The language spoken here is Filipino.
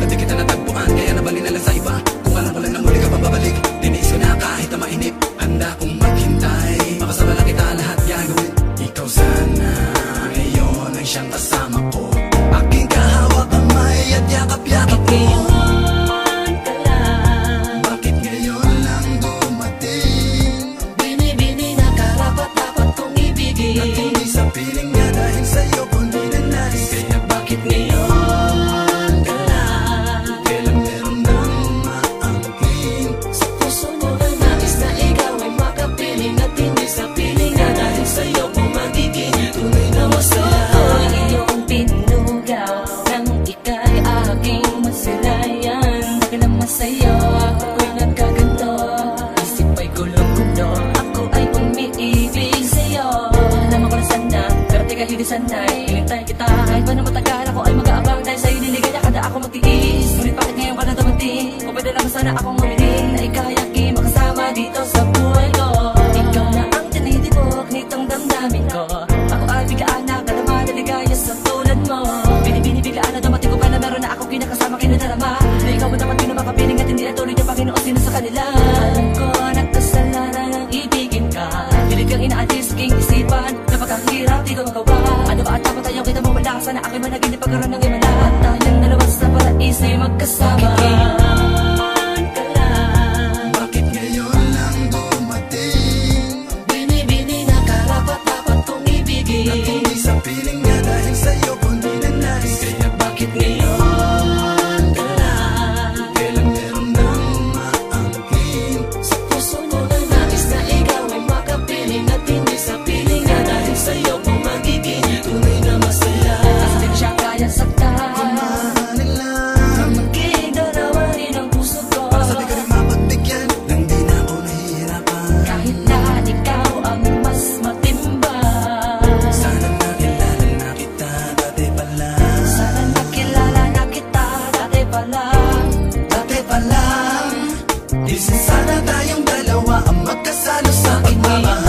better take it sanay Hintay kita. Kahit pa na matagal Ako ay mag-aabang. Dahil sa'yo niligaya Kada ako magtiis Ngunit bakit ngayon ka na dumating? O pwede lang sana akong nagawa Ano ba at dapat ayaw kita mawala Sana aking managinip pagkaroon ng imala. At tayong dalawa sa paraiso'y magkasama. Kikita Sana tayong dalawa ang magkasalo sa pagmamahal